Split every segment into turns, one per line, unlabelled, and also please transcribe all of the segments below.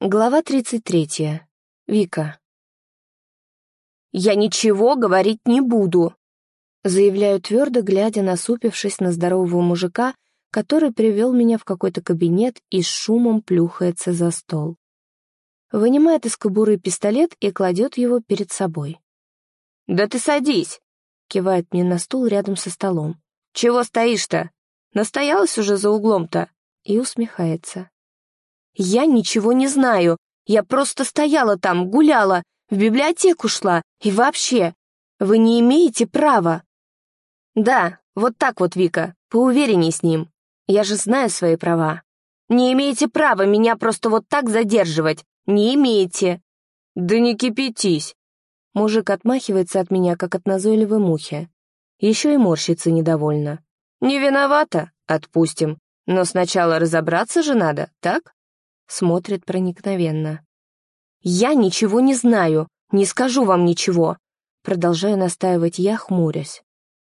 Глава 33. Вика. «Я ничего говорить не буду», — заявляю твердо, глядя, насупившись на здорового мужика, который привел меня в какой-то кабинет и с шумом плюхается за стол. Вынимает из кобуры пистолет и кладет его перед собой.
«Да ты садись!» — кивает мне на стул рядом со столом. «Чего стоишь-то? Настоялась уже за углом-то?»
И усмехается. Я ничего не знаю. Я просто стояла там, гуляла, в библиотеку шла. И вообще, вы не имеете права.
Да, вот так вот, Вика, поуверенней с ним. Я же знаю свои права. Не имеете права меня просто вот так задерживать. Не имеете. Да не кипятись.
Мужик отмахивается от меня, как от назойливой мухи. Еще и морщится недовольно.
Не виновата? Отпустим. Но сначала разобраться же надо, так?
Смотрит проникновенно. «Я ничего не знаю, не скажу вам ничего», продолжаю настаивать я, хмурясь.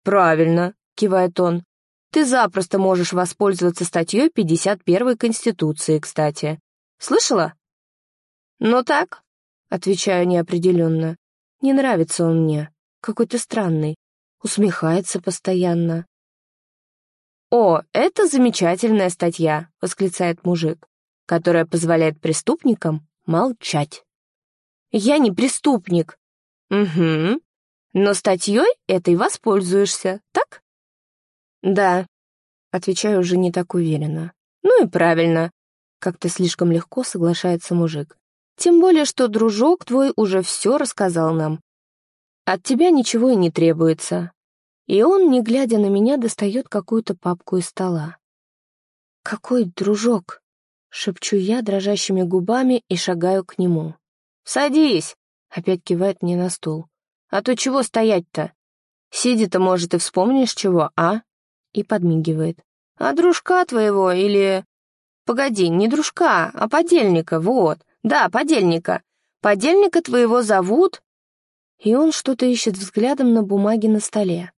«Правильно», — кивает он. «Ты запросто можешь воспользоваться статьей 51 Конституции, кстати. Слышала?» «Ну так», — отвечаю неопределенно. «Не нравится он мне, какой-то странный, усмехается постоянно». «О, это замечательная статья», — восклицает мужик которая позволяет преступникам молчать. Я не преступник. Угу. Но статьей этой воспользуешься, так? Да. Отвечаю уже не так уверенно. Ну и правильно. Как-то слишком легко соглашается мужик. Тем более, что дружок твой уже все рассказал нам. От тебя ничего и не требуется. И он, не глядя на меня, достает какую-то папку из стола. Какой дружок? Шепчу я дрожащими губами и шагаю к нему. «Садись!» — опять кивает мне на стул. «А то чего стоять-то? Сиди-то, может, и вспомнишь чего, а?» И подмигивает. «А дружка твоего или...» «Погоди, не дружка, а подельника, вот. Да, подельника. Подельника твоего зовут...»
И он что-то ищет взглядом на бумаге на столе.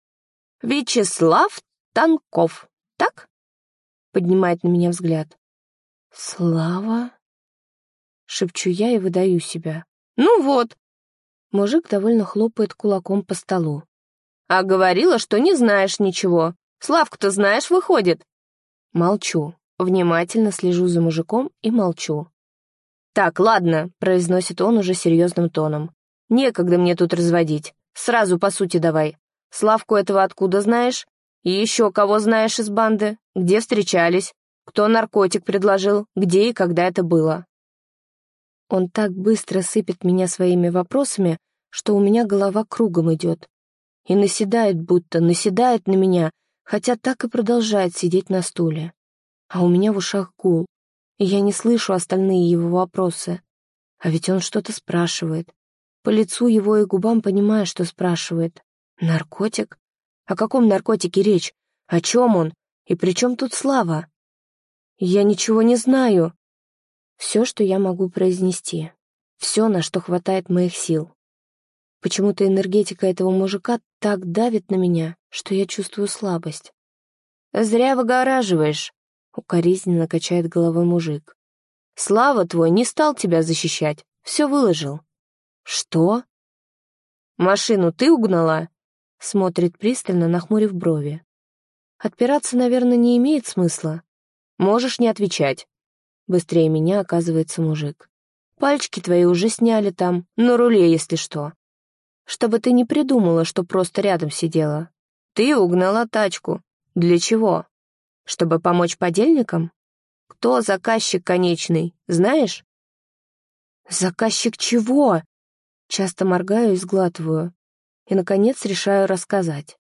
«Вячеслав Танков, так?» Поднимает на меня взгляд.
«Слава?» Шепчу я и выдаю себя.
«Ну вот!»
Мужик довольно хлопает кулаком по столу.
«А говорила, что не знаешь ничего. Славку-то знаешь, выходит?»
Молчу. Внимательно слежу за мужиком и молчу.
«Так, ладно», — произносит он уже серьезным тоном. «Некогда мне тут разводить. Сразу по сути давай. Славку этого откуда знаешь? И еще кого знаешь из банды? Где встречались? Кто наркотик предложил? Где и когда это было?»
Он так быстро сыпет меня своими вопросами, что у меня голова кругом идет. И наседает будто, наседает на меня, хотя так и продолжает сидеть на стуле. А у меня в ушах гул, и я не слышу остальные его вопросы. А ведь он что-то спрашивает. По лицу его и губам понимаю, что спрашивает. Наркотик? О каком наркотике речь? О чем он? И при чем тут Слава? Я ничего не знаю. Все, что я могу произнести. Все, на что хватает моих сил. Почему-то энергетика этого мужика так давит на меня, что я чувствую слабость.
«Зря выгораживаешь», — укоризненно качает головой мужик. «Слава твой не стал тебя защищать, все выложил».
«Что?»
«Машину ты угнала?»
— смотрит пристально, нахмурив брови. «Отпираться, наверное, не имеет смысла.
Можешь не отвечать.
Быстрее меня оказывается мужик. Пальчики твои уже сняли там, на руле, если что. Чтобы ты не придумала, что просто рядом сидела.
Ты угнала тачку. Для чего? Чтобы помочь подельникам? Кто заказчик конечный, знаешь?
Заказчик чего? Часто моргаю и сглатываю. И, наконец, решаю рассказать.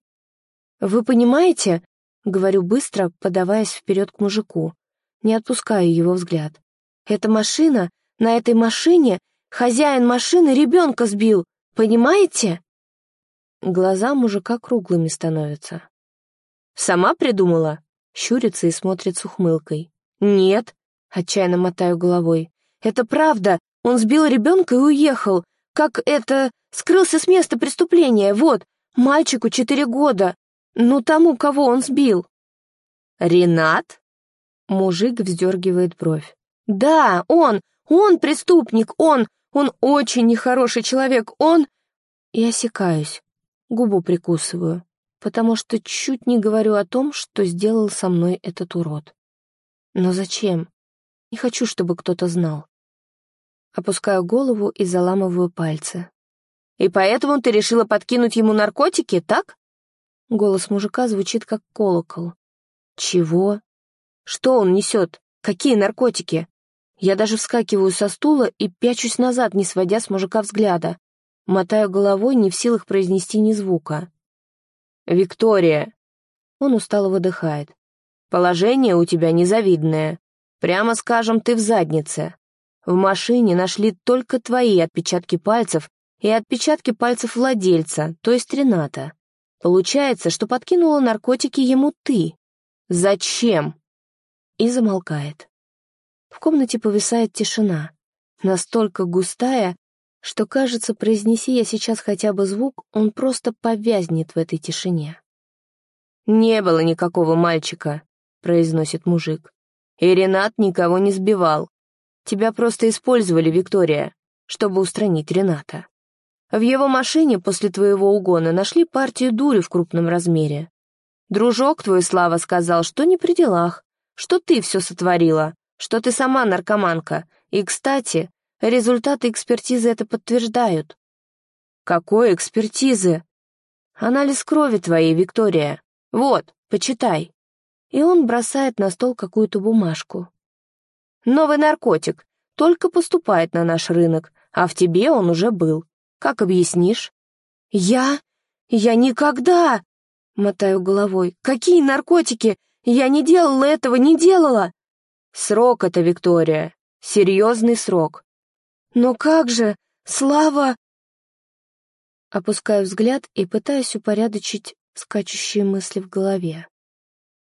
Вы понимаете, Говорю быстро, подаваясь вперед к мужику. Не отпускаю его взгляд. «Эта машина, на этой машине хозяин машины ребенка сбил, понимаете?» Глаза мужика круглыми становятся.
«Сама придумала?»
Щурится и смотрит с ухмылкой.
«Нет», —
отчаянно мотаю головой. «Это правда, он сбил ребенка и уехал. Как это... Скрылся с места преступления, вот, мальчику четыре года. Ну, тому, кого он сбил.
Ренат?
Мужик вздергивает бровь. Да, он, он преступник, он, он очень нехороший человек, он... И осекаюсь, губу прикусываю, потому что чуть не говорю о том, что сделал со мной этот урод. Но зачем? Не хочу, чтобы кто-то знал. Опускаю голову и заламываю пальцы. «И поэтому ты решила подкинуть ему наркотики, так?» Голос мужика звучит как колокол. «Чего? Что он несет? Какие наркотики?» Я даже вскакиваю со стула и пячусь назад, не сводя с мужика взгляда. Мотаю головой, не в силах произнести ни звука. «Виктория!» Он устало выдыхает. «Положение у тебя незавидное. Прямо скажем, ты в заднице. В машине нашли только твои отпечатки пальцев и отпечатки пальцев владельца, то есть Рената. Получается, что подкинула наркотики ему ты. Зачем?» И замолкает. В комнате повисает тишина, настолько густая, что, кажется, произнеси я сейчас хотя бы звук, он просто повязнет в этой тишине. «Не было никакого мальчика», — произносит мужик. «И Ренат никого не сбивал. Тебя просто использовали, Виктория, чтобы устранить Рената. В его машине после твоего угона нашли партию дури в крупном размере. Дружок твой, Слава, сказал, что не при делах, что ты все сотворила, что ты сама наркоманка, и, кстати, результаты экспертизы это подтверждают. Какой экспертизы? Анализ крови твоей, Виктория. Вот, почитай. И он бросает на стол какую-то бумажку. Новый наркотик, только поступает на наш рынок, а в тебе он уже был. Как объяснишь? Я? Я никогда! Мотаю головой. Какие наркотики? Я не делала этого, не делала! Срок это, Виктория. Серьезный срок. Но как же? Слава... Опускаю взгляд и пытаюсь упорядочить скачущие мысли в голове.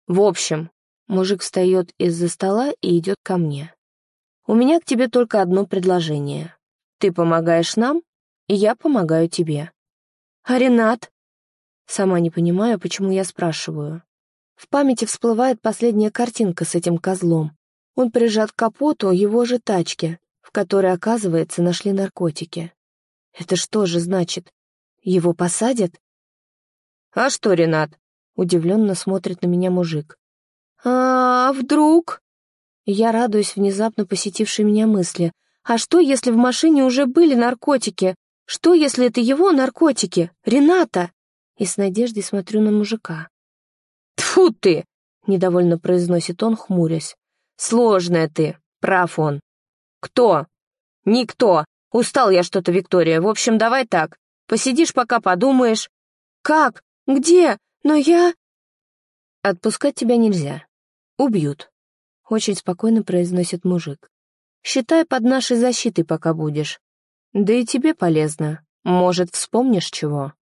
В общем, мужик встает из-за стола и идет ко мне. У меня к тебе только одно предложение. Ты помогаешь нам, и я помогаю тебе. А Ренат? Сама не понимаю, почему я спрашиваю. В памяти всплывает последняя картинка с этим козлом. Он прижат к капоту его же тачки, в которой, оказывается, нашли наркотики. Это что же значит? Его посадят? «А что, Ренат?» — удивленно смотрит на меня мужик. «А, вдруг?» Я радуюсь внезапно посетившей меня мысли. «А что, если в машине уже были наркотики? Что, если это его наркотики? Рената?» И с надеждой смотрю на мужика. «Тьфу ты!» — недовольно произносит он, хмурясь. Сложная ты, прав он. Кто? Никто. Устал я что-то, Виктория. В общем, давай так. Посидишь, пока подумаешь. Как? Где? Но я... Отпускать тебя нельзя. Убьют. Очень спокойно произносит мужик. Считай, под нашей защитой пока будешь. Да и тебе полезно. Может, вспомнишь чего?